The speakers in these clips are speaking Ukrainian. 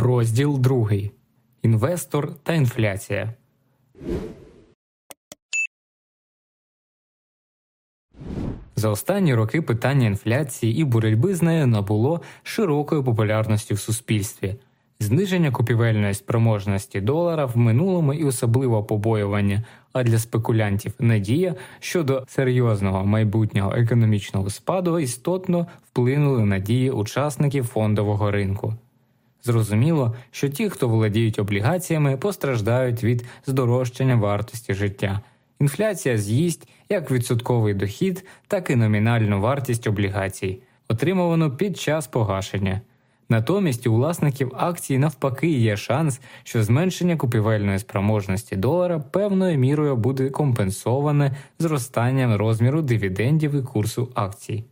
Розділ 2. Інвестор та інфляція. За останні роки питання інфляції і боротьби з нею набуло широкої популярності в суспільстві. Зниження купівельної спроможності долара в минулому і особливо побоювання, а для спекулянтів надія щодо серйозного майбутнього економічного спаду істотно вплинули на дії учасників фондового ринку. Зрозуміло, що ті, хто володіють облігаціями, постраждають від здорожчання вартості життя. Інфляція з'їсть як відсотковий дохід, так і номінальну вартість облігацій, отримувану під час погашення. Натомість у власників акцій навпаки є шанс, що зменшення купівельної спроможності долара певною мірою буде компенсоване зростанням розміру дивідендів і курсу акцій.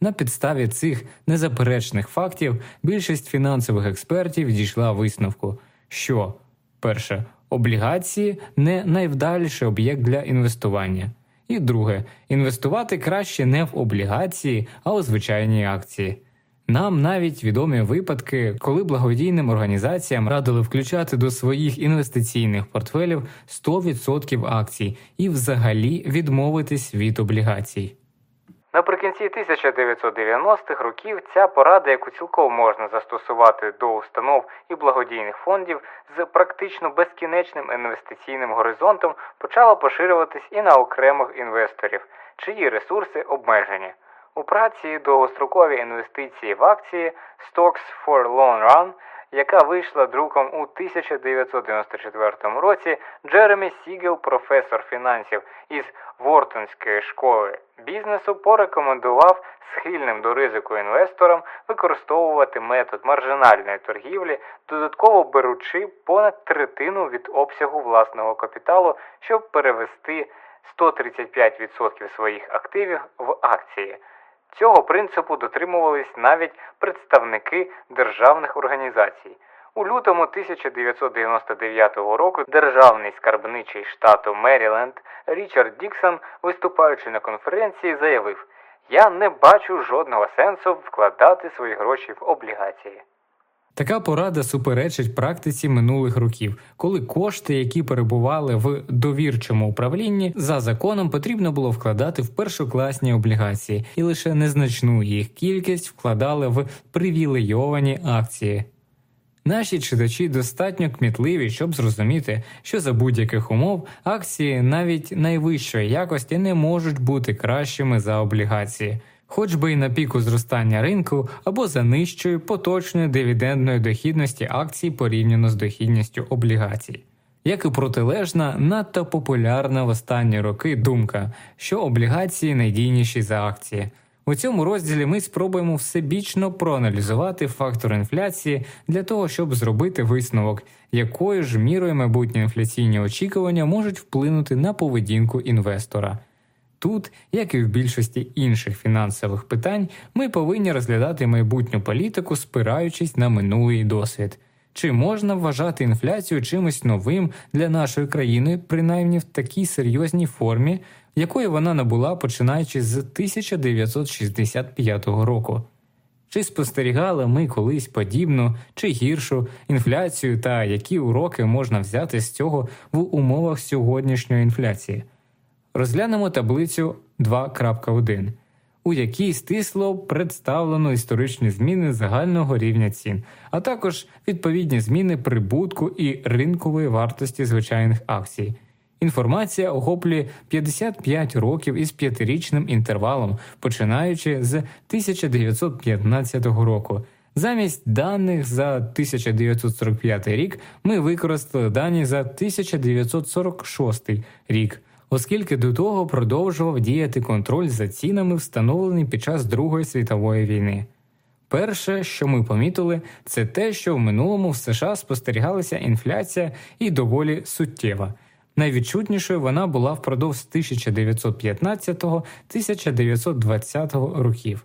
На підставі цих незаперечних фактів більшість фінансових експертів дійшла висновку, що перше облігації не найвдаліший об'єкт для інвестування, і друге інвестувати краще не в облігації, а у звичайні акції. Нам навіть відомі випадки, коли благодійним організаціям радили включати до своїх інвестиційних портфелів 100% акцій і взагалі відмовитись від облігацій. Наприкінці 1990-х років ця порада, яку цілком можна застосувати до установ і благодійних фондів з практично безкінечним інвестиційним горизонтом, почала поширюватись і на окремих інвесторів, чиї ресурси обмежені. У праці довгострокові інвестиції в акції Stocks for Long Run, яка вийшла друком у 1994 році, Джеремі Сігел, професор фінансів із Вортонської школи бізнесу, порекомендував схильним до ризику інвесторам використовувати метод маржинальної торгівлі, додатково беручи понад третину від обсягу власного капіталу, щоб перевести 135% своїх активів в акції. Цього принципу дотримувались навіть представники державних організацій. У лютому 1999 року державний скарбничий штату Меріленд Річард Діксон, виступаючи на конференції, заявив: Я не бачу жодного сенсу вкладати свої гроші в облігації. Така порада суперечить практиці минулих років, коли кошти, які перебували в довірчому управлінні, за законом потрібно було вкладати в першокласні облігації, і лише незначну їх кількість вкладали в привілейовані акції. Наші читачі достатньо кмітливі, щоб зрозуміти, що за будь-яких умов акції навіть найвищої якості не можуть бути кращими за облігації хоч би й на піку зростання ринку або за нижчою поточною дивідендної дохідності акцій порівняно з дохідністю облігацій. Як і протилежна, надто популярна в останні роки думка, що облігації найдійніші за акції. У цьому розділі ми спробуємо всебічно проаналізувати фактор інфляції для того, щоб зробити висновок, якою ж мірою майбутні інфляційні очікування можуть вплинути на поведінку інвестора. Тут, як і в більшості інших фінансових питань, ми повинні розглядати майбутню політику, спираючись на минулий досвід. Чи можна вважати інфляцію чимось новим для нашої країни, принаймні в такій серйозній формі, якої вона набула починаючи з 1965 року? Чи спостерігали ми колись подібну чи гіршу інфляцію та які уроки можна взяти з цього в умовах сьогоднішньої інфляції? Розглянемо таблицю 2.1, у якій стисло представлено історичні зміни загального рівня цін, а також відповідні зміни прибутку і ринкової вартості звичайних акцій. Інформація охоплює 55 років із п'ятирічним інтервалом, починаючи з 1915 року. Замість даних за 1945 рік ми використали дані за 1946 рік оскільки до того продовжував діяти контроль за цінами, встановлений під час Другої світової війни. Перше, що ми помітили, це те, що в минулому в США спостерігалася інфляція і доволі суттєва. Найвідчутнішою вона була впродовж 1915-1920 років,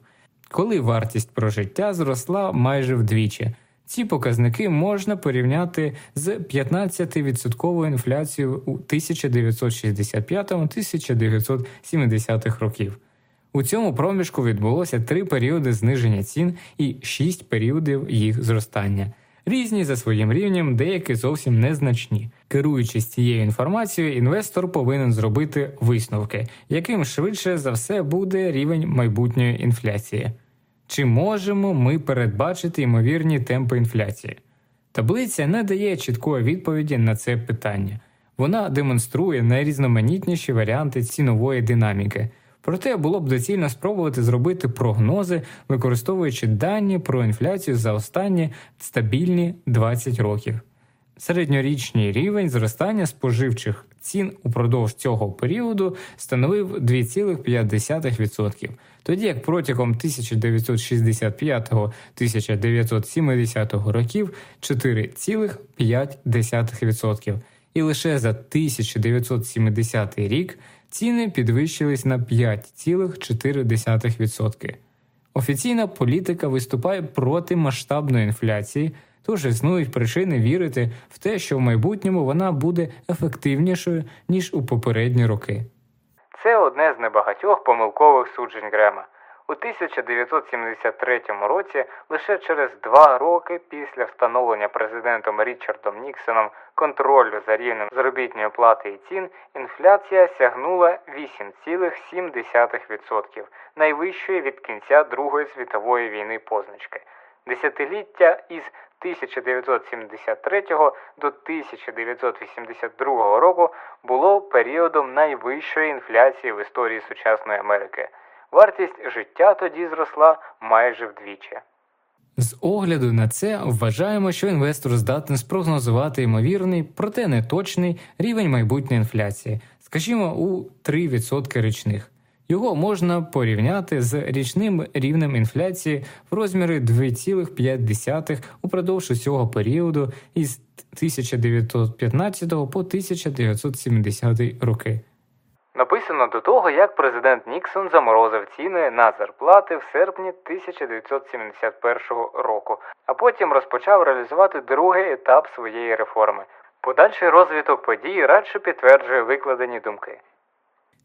коли вартість прожиття зросла майже вдвічі. Ці показники можна порівняти з 15% інфляцією у 1965-1970 років. У цьому проміжку відбулося три періоди зниження цін і шість періодів їх зростання. різні за своїм рівнем, деякі зовсім незначні. Керуючись цією інформацією, інвестор повинен зробити висновки, яким швидше за все буде рівень майбутньої інфляції. Чи можемо ми передбачити ймовірні темпи інфляції? Таблиця не дає чіткої відповіді на це питання. Вона демонструє найрізноманітніші варіанти цінової динаміки. Проте було б доцільно спробувати зробити прогнози, використовуючи дані про інфляцію за останні стабільні 20 років. Середньорічний рівень зростання споживчих цін упродовж цього періоду становив 2,5%, тоді як протягом 1965-1970 років 4,5%, і лише за 1970 рік ціни підвищились на 5,4%. Офіційна політика виступає проти масштабної інфляції. Тож існують причини вірити в те, що в майбутньому вона буде ефективнішою ніж у попередні роки. Це одне з небагатьох помилкових суджень Грема. У 1973 році, лише через два роки після встановлення президентом Річардом Ніксоном контролю за рівнем заробітної плати і цін, інфляція сягнула 8,7%, найвищої від кінця Другої світової війни позначки. Десятиліття із 1973 до 1982 року було періодом найвищої інфляції в історії сучасної Америки. Вартість життя тоді зросла майже вдвічі. З огляду на це вважаємо, що інвестор здатний спрогнозувати ймовірний, проте неточний рівень майбутньої інфляції, скажімо, у 3% річних. Його можна порівняти з річним рівнем інфляції в розмірі 2,5 упродовж усього періоду із 1915 по 1970 роки. Написано до того, як президент Ніксон заморозив ціни на зарплати в серпні 1971 року, а потім розпочав реалізувати другий етап своєї реформи. Подальший розвиток подій радше підтверджує викладені думки.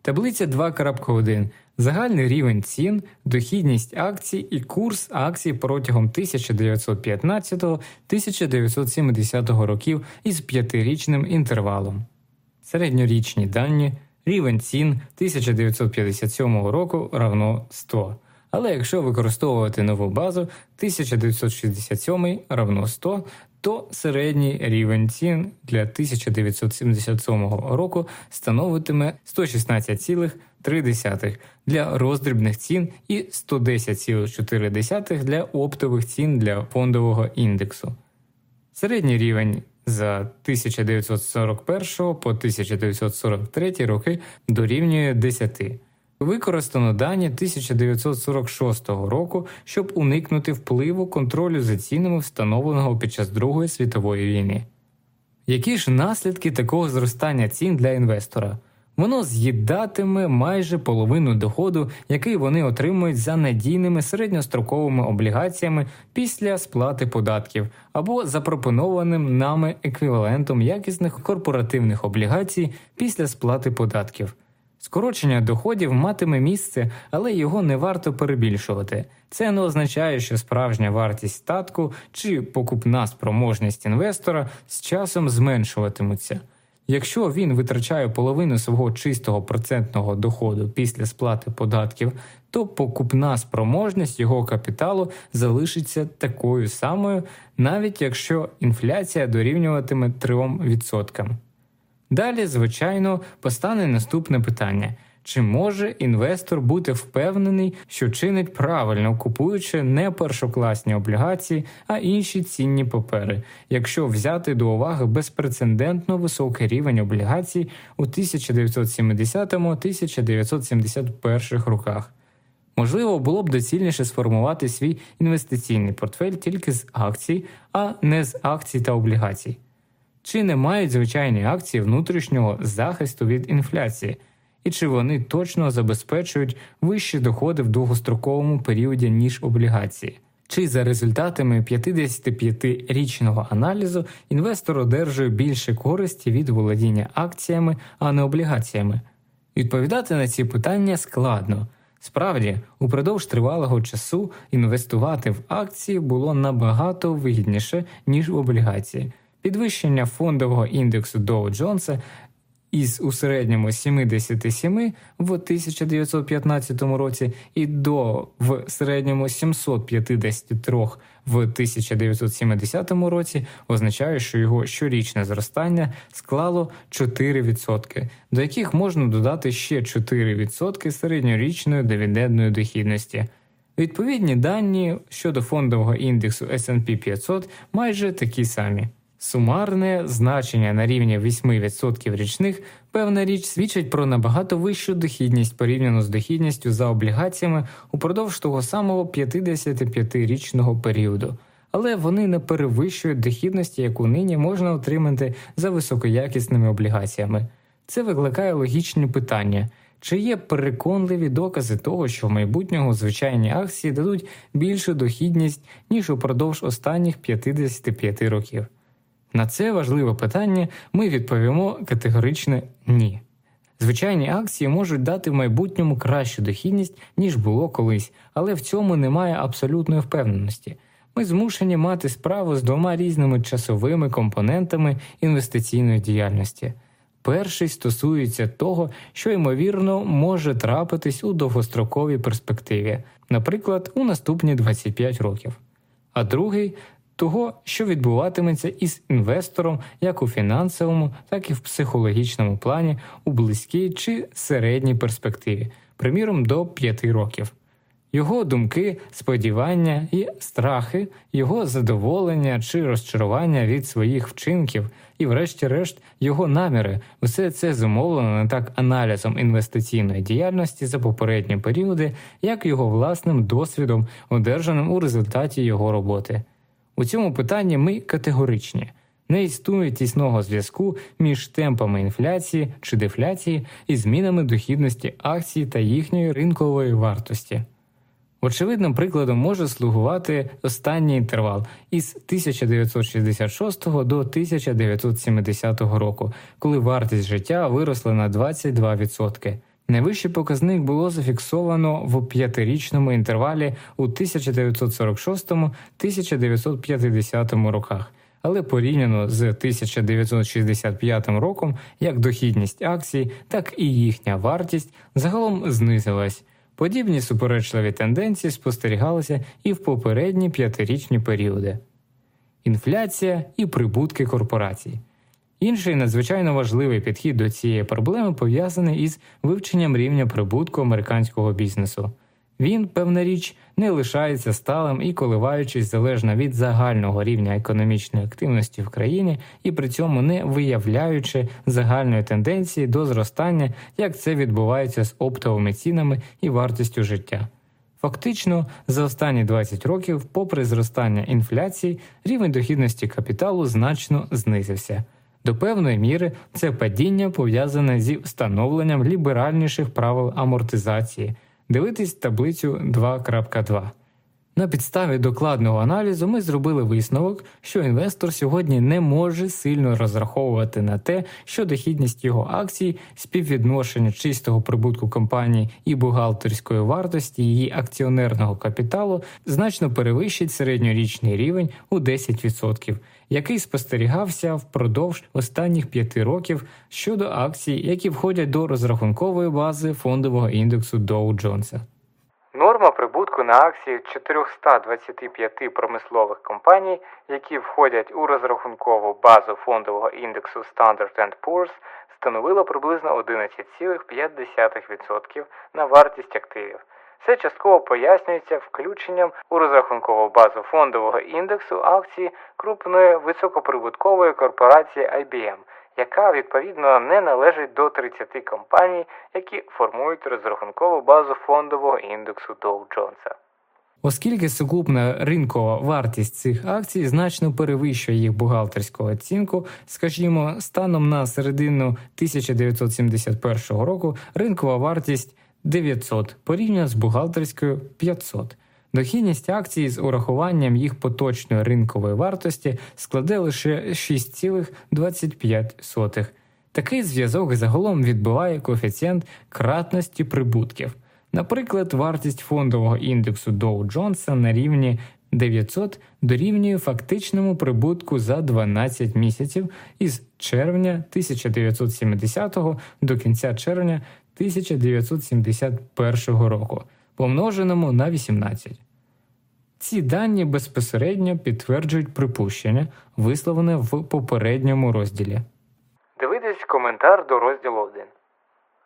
Таблиця 2.1. Загальний рівень цін, дохідність акцій і курс акцій протягом 1915-1970 років із п'ятирічним інтервалом. Середньорічні дані. Рівень цін 1957 року равно 100. Але якщо використовувати нову базу 1967 равно 100, то середній рівень цін для 1977 року становитиме 116,3 для роздрібних цін і 110,4 для оптових цін для фондового індексу. Середній рівень за 1941 по 1943 роки дорівнює 10. Використано дані 1946 року, щоб уникнути впливу контролю за цінами, встановленого під час Другої світової війни. Які ж наслідки такого зростання цін для інвестора? Воно з'їдатиме майже половину доходу, який вони отримують за надійними середньостроковими облігаціями після сплати податків або запропонованим нами еквівалентом якісних корпоративних облігацій після сплати податків. Скорочення доходів матиме місце, але його не варто перебільшувати. Це не означає, що справжня вартість статку чи покупна спроможність інвестора з часом зменшуватимуться. Якщо він витрачає половину свого чистого процентного доходу після сплати податків, то покупна спроможність його капіталу залишиться такою самою, навіть якщо інфляція дорівнюватиме 3%. Далі, звичайно, постане наступне питання. Чи може інвестор бути впевнений, що чинить правильно, купуючи не першокласні облігації, а інші цінні папери, якщо взяти до уваги безпрецедентно високий рівень облігацій у 1970-1971 роках? Можливо, було б доцільніше сформувати свій інвестиційний портфель тільки з акцій, а не з акцій та облігацій. Чи не мають звичайні акції внутрішнього захисту від інфляції? і чи вони точно забезпечують вищі доходи в довгостроковому періоді ніж облігації. Чи за результатами 55-річного аналізу інвестор одержує більше користі від володіння акціями, а не облігаціями? Відповідати на ці питання складно. Справді, упродовж тривалого часу інвестувати в акції було набагато вигідніше ніж в облігації. Підвищення фондового індексу Dow Jones із у середньому 77 в 1915 році і до в середньому 753 в 1970 році означає, що його щорічне зростання склало 4%, до яких можна додати ще 4% середньорічної дивідендної дохідності. Відповідні дані щодо фондового індексу S&P 500 майже такі самі. Сумарне значення на рівні 8% річних, певна річ, свідчить про набагато вищу дохідність порівняно з дохідністю за облігаціями упродовж того самого 55-річного періоду, але вони не перевищують дохідності, яку нині можна отримати за високоякісними облігаціями. Це викликає логічні питання. Чи є переконливі докази того, що в майбутнього звичайні акції дадуть більшу дохідність ніж упродовж останніх 55 років? На це важливе питання ми відповімо категоричне ні. Звичайні акції можуть дати в майбутньому кращу дохідність, ніж було колись, але в цьому немає абсолютної впевненості. Ми змушені мати справу з двома різними часовими компонентами інвестиційної діяльності. Перший стосується того, що ймовірно може трапитись у довгостроковій перспективі, наприклад, у наступні 25 років, а другий того, що відбуватиметься із інвестором як у фінансовому, так і в психологічному плані у близькій чи середній перспективі, приміром до 5 років. Його думки, сподівання і страхи, його задоволення чи розчарування від своїх вчинків, і, врешті-решт, його наміри, усе це зумовлено не так аналізом інвестиційної діяльності за попередні періоди, як його власним досвідом, одержаним у результаті його роботи. У цьому питанні ми категоричні. Не існує тісного зв'язку між темпами інфляції чи дефляції і змінами дохідності акцій та їхньої ринкової вартості. Очевидним прикладом може слугувати останній інтервал із 1966 до 1970 року, коли вартість життя виросла на 22%. Найвищий показник було зафіксовано в п'ятирічному інтервалі у 1946-1950 роках, але порівняно з 1965 роком як дохідність акцій, так і їхня вартість загалом знизилась. Подібні суперечливі тенденції спостерігалися і в попередні п'ятирічні періоди. Інфляція і прибутки корпорацій. Інший надзвичайно важливий підхід до цієї проблеми пов'язаний із вивченням рівня прибутку американського бізнесу. Він, певна річ, не лишається сталим і коливаючись залежно від загального рівня економічної активності в країні і при цьому не виявляючи загальної тенденції до зростання, як це відбувається з оптовими цінами і вартістю життя. Фактично, за останні 20 років, попри зростання інфляції, рівень дохідності капіталу значно знизився. До певної міри це падіння пов'язане зі встановленням ліберальніших правил амортизації. Дивитись таблицю 2.2. На підставі докладного аналізу ми зробили висновок, що інвестор сьогодні не може сильно розраховувати на те, що дохідність його акцій, співвідношення чистого прибутку компанії і бухгалтерської вартості її акціонерного капіталу значно перевищить середньорічний рівень у 10%, який спостерігався впродовж останніх п'яти років щодо акцій, які входять до розрахункової бази фондового індексу Dow Jones. Норма прибутку на акції 425 промислових компаній, які входять у розрахункову базу фондового індексу Standard Poor's, становила приблизно 11,5% на вартість активів. Це частково пояснюється включенням у розрахункову базу фондового індексу акції крупної високоприбуткової корпорації IBM – яка відповідно не належить до 30 компаній, які формують розрахункову базу фондового індексу Dow Jones. Оскільки сукупна ринкова вартість цих акцій значно перевищує їх бухгалтерську оцінку, скажімо, станом на середину 1971 року ринкова вартість 900 порівняно з бухгалтерською 500. Дохідність акцій з урахуванням їх поточної ринкової вартості складе лише 6,25. Такий зв'язок загалом відбиває коефіцієнт кратності прибутків. Наприклад, вартість фондового індексу Dow Jones на рівні 900 дорівнює фактичному прибутку за 12 місяців із червня 1970 до кінця червня 1971 року, помноженому на 18. Ці дані безпосередньо підтверджують припущення, висловлене в попередньому розділі. Дивитись коментар до розділу 1.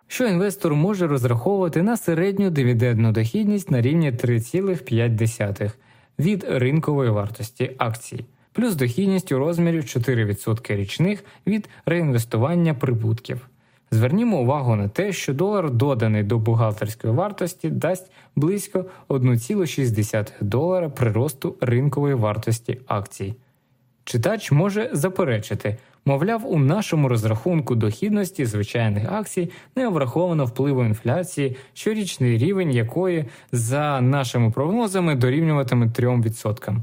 Що інвестор може розраховувати на середню дивідендну дохідність на рівні 3,5 від ринкової вартості акцій, плюс дохідність у розмірі 4% річних від реінвестування прибутків. Звернімо увагу на те, що долар, доданий до бухгалтерської вартості, дасть близько 1,6 долара приросту ринкової вартості акцій. Читач може заперечити, мовляв, у нашому розрахунку дохідності звичайних акцій не враховано впливу інфляції, щорічний рівень якої, за нашими прогнозами, дорівнюватиме 3%.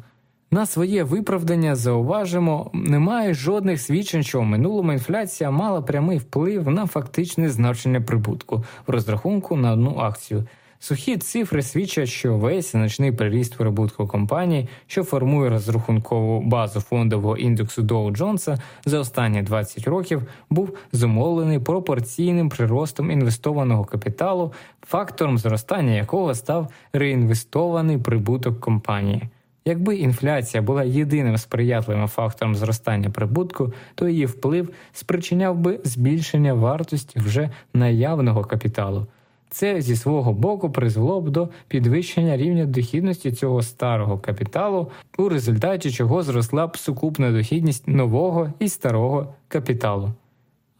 На своє виправдання зауважимо, немає жодних свідчень, що в минулому інфляція мала прямий вплив на фактичне значення прибутку в розрахунку на одну акцію. Сухі цифри свідчать, що весь значний приріст прибутку компанії, що формує розрахункову базу фондового індексу Dow Jones за останні 20 років, був зумовлений пропорційним приростом інвестованого капіталу, фактором зростання якого став реінвестований прибуток компанії. Якби інфляція була єдиним сприятливим фактором зростання прибутку, то її вплив спричиняв би збільшення вартості вже наявного капіталу. Це зі свого боку призвело б до підвищення рівня дохідності цього старого капіталу, у результаті чого зросла б сукупна дохідність нового і старого капіталу.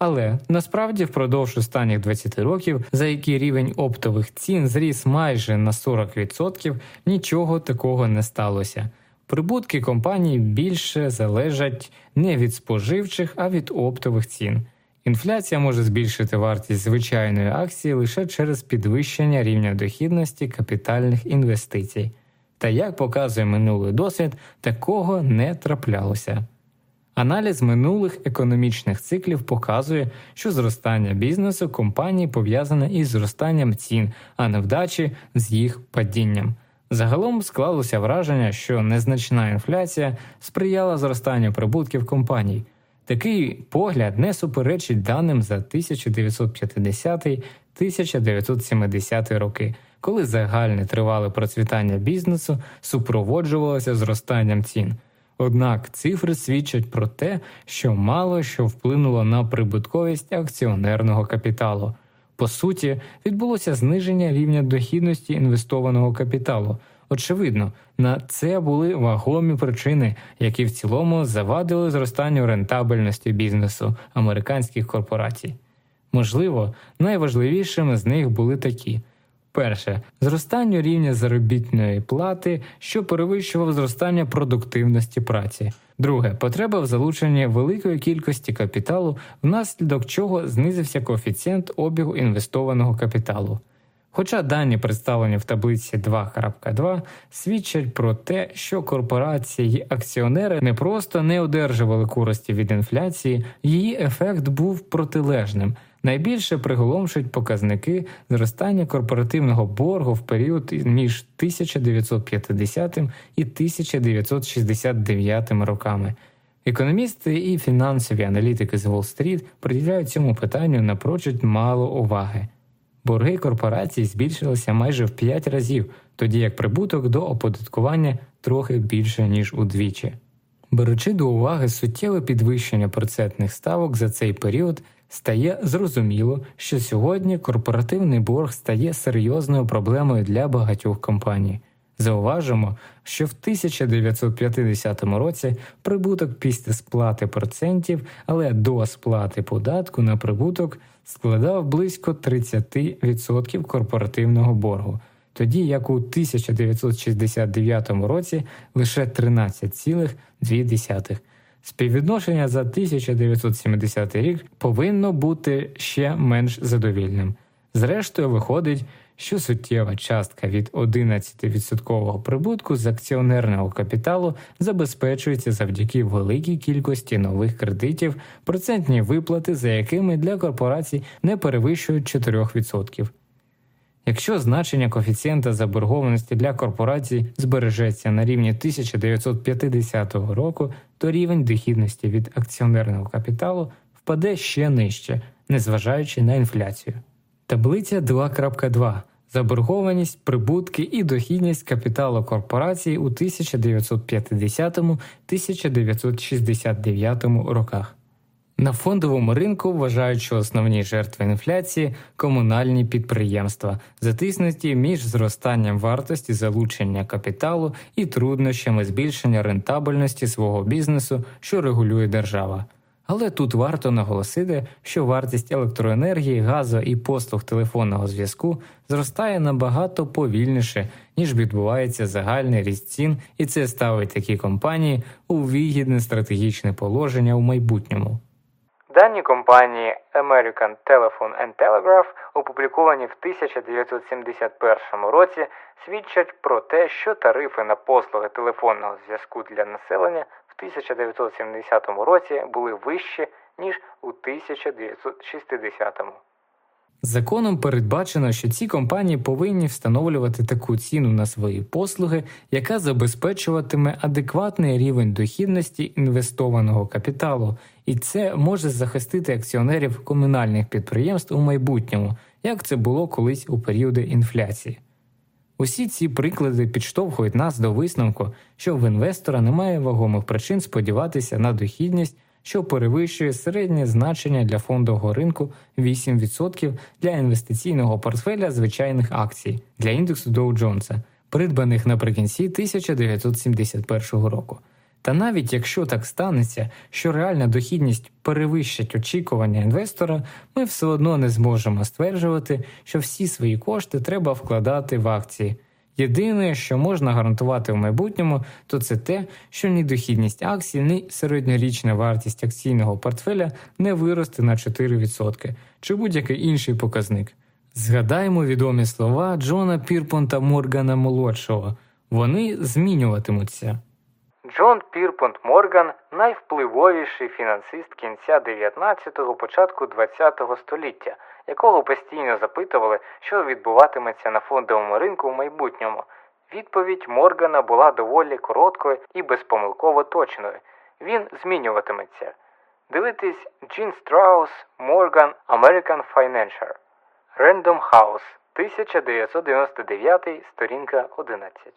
Але насправді впродовж останніх 20 років, за який рівень оптових цін зріс майже на 40%, нічого такого не сталося. Прибутки компаній більше залежать не від споживчих, а від оптових цін. Інфляція може збільшити вартість звичайної акції лише через підвищення рівня дохідності капітальних інвестицій. Та як показує минулий досвід, такого не траплялося. Аналіз минулих економічних циклів показує, що зростання бізнесу компанії пов'язане із зростанням цін, а невдачі з їх падінням. Загалом склалося враження, що незначна інфляція сприяла зростанню прибутків компаній. Такий погляд не суперечить даним за 1950-1970 роки, коли загальне тривале процвітання бізнесу супроводжувалося зростанням цін. Однак цифри свідчать про те, що мало що вплинуло на прибутковість акціонерного капіталу. По суті, відбулося зниження рівня дохідності інвестованого капіталу. Очевидно, на це були вагомі причини, які в цілому завадили зростанню рентабельності бізнесу американських корпорацій. Можливо, найважливішими з них були такі. Перше зростання рівня заробітної плати, що перевищував зростання продуктивності праці. Друге потреба в залученні великої кількості капіталу, внаслідок чого знизився коефіцієнт обігу інвестованого капіталу. Хоча дані, представлені в таблиці 2.2, свідчать про те, що корпорації й акціонери не просто не одержували користі від інфляції, її ефект був протилежним. Найбільше приголомшують показники зростання корпоративного боргу в період між 1950 і 1969 роками. Економісти і фінансові аналітики з Уолл-стріт приділяють цьому питанню напрочуд мало уваги. Борги корпорацій збільшилися майже в 5 разів, тоді як прибуток до оподаткування трохи більше ніж удвічі. Беручи до уваги суттєве підвищення процентних ставок за цей період, стає зрозуміло, що сьогодні корпоративний борг стає серйозною проблемою для багатьох компаній. Зауважимо, що в 1950 році прибуток після сплати процентів, але до сплати податку на прибуток складав близько 30% корпоративного боргу, тоді як у 1969 році лише 13,2%. Співвідношення за 1970 рік повинно бути ще менш задовільним. Зрештою, виходить, що суттєва частка від 11% прибутку з акціонерного капіталу забезпечується завдяки великій кількості нових кредитів, процентні виплати, за якими для корпорацій не перевищують 4%. Якщо значення коефіцієнта заборгованості для корпорацій збережеться на рівні 1950 року, то рівень дохідності від акціонерного капіталу впаде ще нижче, незважаючи на інфляцію. Таблиця 2.2. Заборгованість, прибутки і дохідність капіталу корпорації у 1950-1969 роках. На фондовому ринку вважають, що основні жертви інфляції комунальні підприємства, затиснуті між зростанням вартості залучення капіталу і труднощами збільшення рентабельності свого бізнесу, що регулює держава. Але тут варто наголосити, що вартість електроенергії, газу і послуг телефонного зв'язку зростає набагато повільніше, ніж відбувається загальний ріст цін, і це ставить такі компанії у вигідне стратегічне положення у майбутньому. Дані компанії American Telephone and Telegraph, опубліковані в 1971 році, свідчать про те, що тарифи на послуги телефонного зв'язку для населення в 1970 році були вищі, ніж у 1960. Законом передбачено, що ці компанії повинні встановлювати таку ціну на свої послуги, яка забезпечуватиме адекватний рівень дохідності інвестованого капіталу, і це може захистити акціонерів комунальних підприємств у майбутньому, як це було колись у періоди інфляції. Усі ці приклади підштовхують нас до висновку, що в інвестора немає вагомих причин сподіватися на дохідність що перевищує середнє значення для фондового ринку 8% для інвестиційного портфеля звичайних акцій для індексу Dow Jones, придбаних наприкінці 1971 року. Та навіть якщо так станеться, що реальна дохідність перевищить очікування інвестора, ми все одно не зможемо стверджувати, що всі свої кошти треба вкладати в акції. Єдине, що можна гарантувати в майбутньому, то це те, що ні дохідність акцій, ні середньорічна вартість акційного портфеля не виросте на 4% чи будь-який інший показник. Згадаємо відомі слова Джона Пірпонта Моргана молодшого. Вони змінюватимуться. Джон Пірпонт Морган найвпливовіший фінансист кінця 19-го, початку 20-го століття якого постійно запитували, що відбуватиметься на фондовому ринку в майбутньому. Відповідь Моргана була доволі короткою і безпомилково точною. Він змінюватиметься. Дивитись Джін Страус, Морган, American Financial. Random House, 1999, сторінка 11.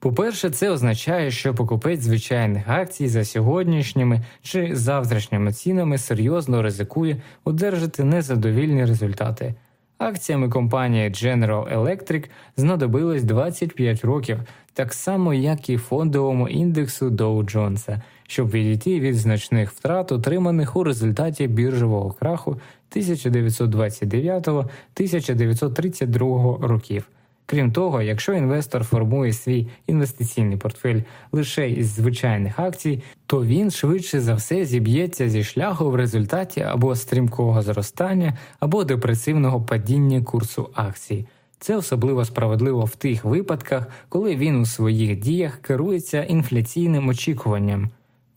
По-перше, це означає, що покупець звичайних акцій за сьогоднішніми чи завтрашніми цінами серйозно ризикує одержати незадовільні результати. Акціями компанії General Electric знадобилось 25 років, так само як і фондовому індексу Dow Jones, щоб відійти від значних втрат, отриманих у результаті біржового краху 1929-1932 років. Крім того, якщо інвестор формує свій інвестиційний портфель лише із звичайних акцій, то він швидше за все зіб'ється зі шляху в результаті або стрімкого зростання, або депресивного падіння курсу акцій. Це особливо справедливо в тих випадках, коли він у своїх діях керується інфляційним очікуванням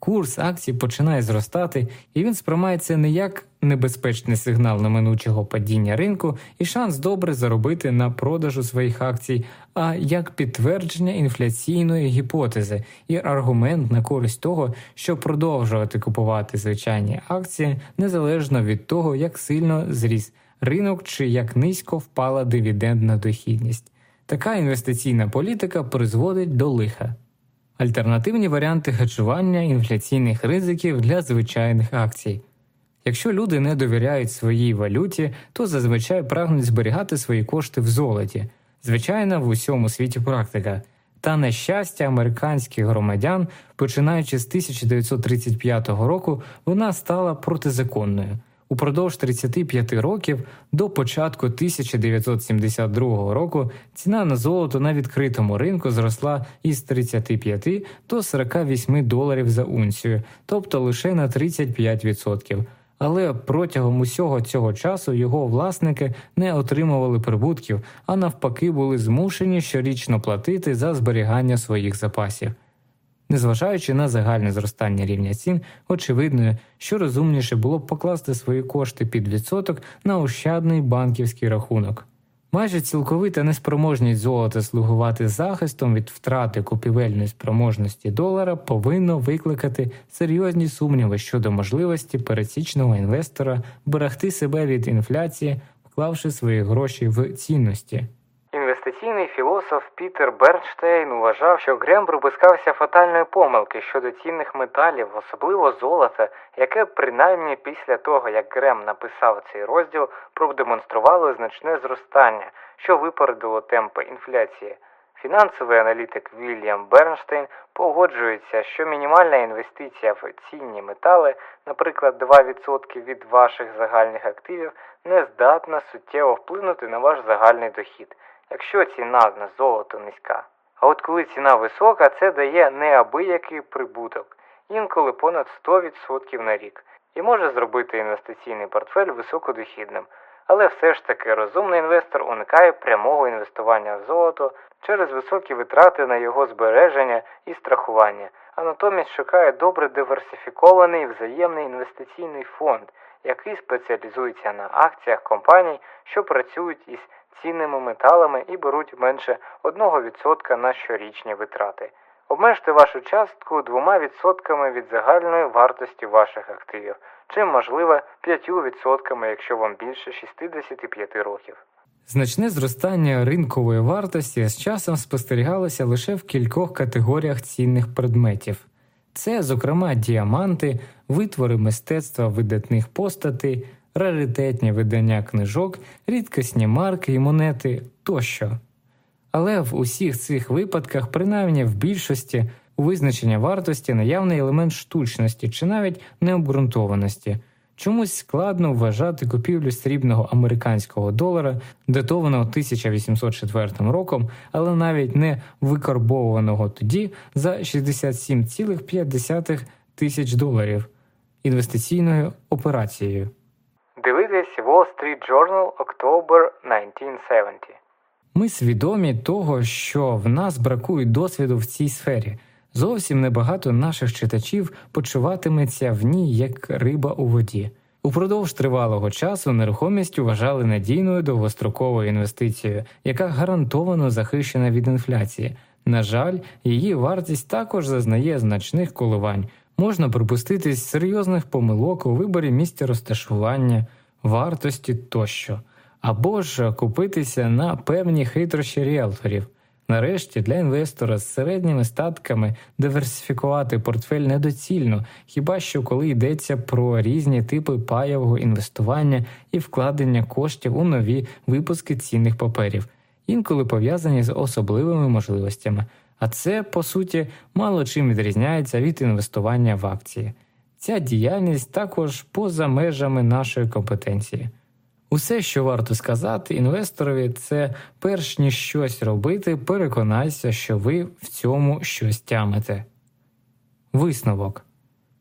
курс акцій починає зростати, і він сприймається не як небезпечний сигнал неминучого падіння ринку і шанс добре заробити на продажу своїх акцій, а як підтвердження інфляційної гіпотези і аргумент на користь того, щоб продовжувати купувати звичайні акції незалежно від того, як сильно зріс ринок чи як низько впала дивідендна дохідність. Така інвестиційна політика призводить до лиха альтернативні варіанти хеджування інфляційних ризиків для звичайних акцій. Якщо люди не довіряють своїй валюті, то зазвичай прагнуть зберігати свої кошти в золоті, звичайна в усьому світі практика. Та на щастя американських громадян, починаючи з 1935 року, вона стала протизаконною. Упродовж 35 років до початку 1972 року ціна на золото на відкритому ринку зросла із 35 до 48 доларів за унцію, тобто лише на 35%. Але протягом усього цього часу його власники не отримували прибутків, а навпаки, були змушені щорічно платити за зберігання своїх запасів. Незважаючи на загальне зростання рівня цін, очевидно, що розумніше було б покласти свої кошти під відсоток на ощадний банківський рахунок. Майже цілковита неспроможність золота слугувати захистом від втрати купівельної спроможності долара повинно викликати серйозні сумніви щодо можливості пересічного інвестора берегти себе від інфляції, вклавши свої гроші в цінності. Інвестиційний філософ Пітер Бернштейн вважав, що Грем припускався фатальної помилки щодо цінних металів, особливо золота, яке принаймні після того, як Грем написав цей розділ, продемонструвало значне зростання, що випередило темпи інфляції. Фінансовий аналітик Вільям Бернштейн погоджується, що мінімальна інвестиція в цінні метали, наприклад, 2% від ваших загальних активів, не здатна суттєво вплинути на ваш загальний дохід якщо ціна на золото низька. А от коли ціна висока, це дає неабиякий прибуток, інколи понад 100% на рік, і може зробити інвестиційний портфель високодохідним. Але все ж таки розумний інвестор уникає прямого інвестування в золото через високі витрати на його збереження і страхування, а натомість шукає добре диверсифікований взаємний інвестиційний фонд, який спеціалізується на акціях компаній, що працюють із цінними металами і беруть менше 1% на щорічні витрати. Обмежте вашу частку 2% від загальної вартості ваших активів, чим можливо 5%, якщо вам більше 65 років. Значне зростання ринкової вартості з часом спостерігалося лише в кількох категоріях цінних предметів. Це, зокрема, діаманти, витвори мистецтва видатних постатей, раритетні видання книжок, рідкісні марки і монети тощо. Але в усіх цих випадках, принаймні в більшості, у визначення вартості наявний елемент штучності чи навіть необґрунтованості. Чомусь складно вважати купівлю срібного американського долара, датованого 1804 роком, але навіть не викарбованого тоді за 67,5 тисяч доларів інвестиційною операцією. Wall Street Journal October 1970. Ми свідомі того, що в нас бракує досвіду в цій сфері. Зовсім небагато наших читачів почуватиметься в ній як риба у воді. Упродовж тривалого часу нерухомість вважали надійною довгостроковою інвестицією, яка гарантовано захищена від інфляції. На жаль, її вартість також зазнає значних коливань. Можна припуститись серйозних помилок у виборі місця розташування, вартості тощо, або ж купитися на певні хитрощі ріелторів. Нарешті для інвестора з середніми статками диверсифікувати портфель недоцільно, хіба що коли йдеться про різні типи паєвого інвестування і вкладення коштів у нові випуски цінних паперів, інколи пов'язані з особливими можливостями. А це, по суті, мало чим відрізняється від інвестування в акції. Ця діяльність також поза межами нашої компетенції. Усе, що варто сказати інвесторові, це перш ніж щось робити, переконайся, що ви в цьому щось тямите. Висновок.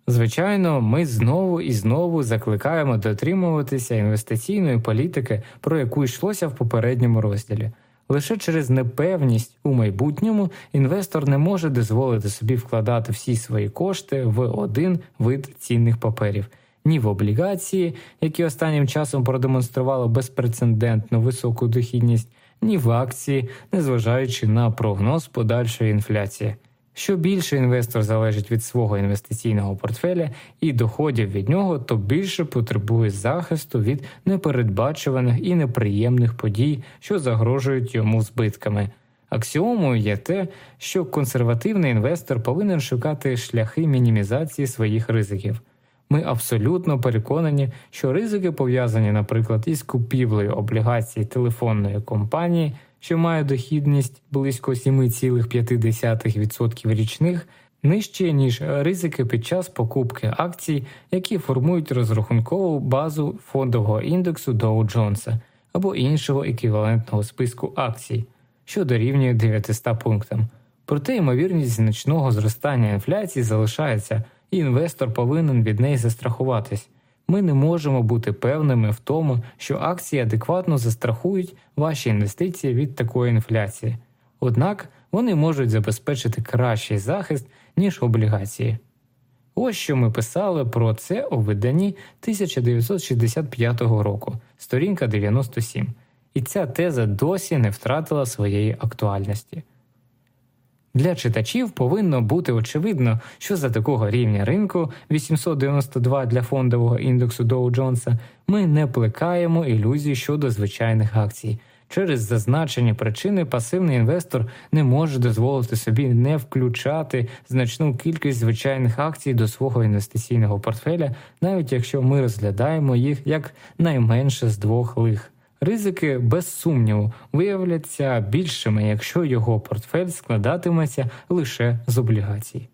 Звичайно, ми знову і знову закликаємо дотримуватися інвестиційної політики, про яку йшлося в попередньому розділі. Лише через непевність у майбутньому інвестор не може дозволити собі вкладати всі свої кошти в один вид цінних паперів, ні в облігації, які останнім часом продемонстрували безпрецедентну високу дохідність, ні в акції, незважаючи на прогноз подальшої інфляції. Що більше інвестор залежить від свого інвестиційного портфеля і доходів від нього, то більше потребує захисту від непередбачуваних і неприємних подій, що загрожують йому збитками. Аксіомою є те, що консервативний інвестор повинен шукати шляхи мінімізації своїх ризиків. Ми абсолютно переконані, що ризики пов'язані, наприклад, із купівлею облігацій телефонної компанії що має дохідність близько 7,5% річних, нижче ніж ризики під час покупки акцій, які формують розрахункову базу фондового індексу Dow Jones або іншого еквівалентного списку акцій, що дорівнює 900 пунктам. Проте ймовірність значного зростання інфляції залишається, і інвестор повинен від неї застрахуватись ми не можемо бути певними в тому, що акції адекватно застрахують ваші інвестиції від такої інфляції, однак вони можуть забезпечити кращий захист, ніж облігації. Ось що ми писали про це у виданні 1965 року, сторінка 97. і ця теза досі не втратила своєї актуальності. Для читачів повинно бути очевидно, що за такого рівня ринку 892 для фондового індексу Доу Джонса ми не плекаємо ілюзій щодо звичайних акцій. Через зазначені причини пасивний інвестор не може дозволити собі не включати значну кількість звичайних акцій до свого інвестиційного портфеля, навіть якщо ми розглядаємо їх як найменше з двох лих. Ризики, без сумніву, виявляться більшими, якщо його портфель складатиметься лише з облігацій.